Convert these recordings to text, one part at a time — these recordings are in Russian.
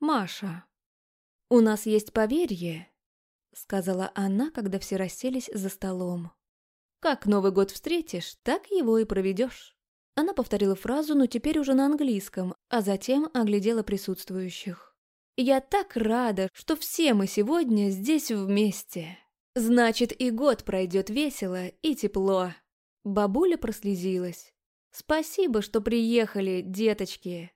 Маша. «У нас есть поверье», — сказала она, когда все расселись за столом. «Как Новый год встретишь, так его и проведешь». Она повторила фразу, но теперь уже на английском, а затем оглядела присутствующих. «Я так рада, что все мы сегодня здесь вместе. Значит, и год пройдет весело и тепло». Бабуля прослезилась. «Спасибо, что приехали, деточки!»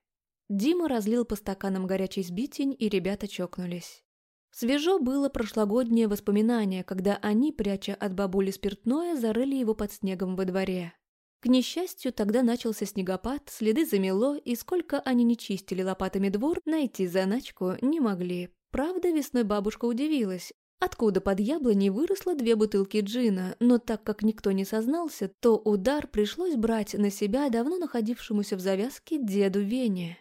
Дима разлил по стаканам горячий сбитень, и ребята чокнулись. Свежо было прошлогоднее воспоминание, когда они, пряча от бабули спиртное, зарыли его под снегом во дворе. К несчастью, тогда начался снегопад, следы замело, и сколько они не чистили лопатами двор, найти заначку не могли. Правда, весной бабушка удивилась, откуда под яблоней выросло две бутылки джина, но так как никто не сознался, то удар пришлось брать на себя давно находившемуся в завязке деду Вене.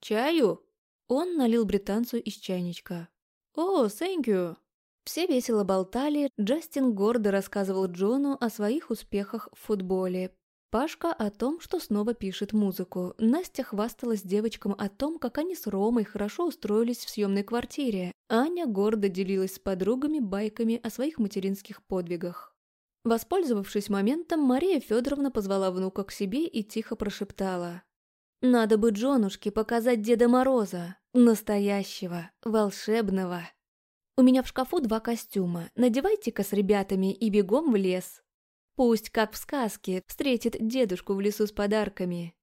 «Чаю?» Он налил британцу из чайничка. «О, thank you!» Все весело болтали, Джастин гордо рассказывал Джону о своих успехах в футболе. Пашка о том, что снова пишет музыку. Настя хвасталась девочкам о том, как они с Ромой хорошо устроились в съемной квартире. Аня гордо делилась с подругами байками о своих материнских подвигах. Воспользовавшись моментом, Мария Федоровна позвала внука к себе и тихо прошептала. Надо бы Джонушке показать Деда Мороза. Настоящего, волшебного. У меня в шкафу два костюма. Надевайте-ка с ребятами и бегом в лес. Пусть, как в сказке, встретит дедушку в лесу с подарками.